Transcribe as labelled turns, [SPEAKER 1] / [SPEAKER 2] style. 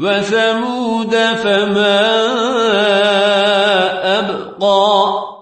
[SPEAKER 1] وثمود فما أبقى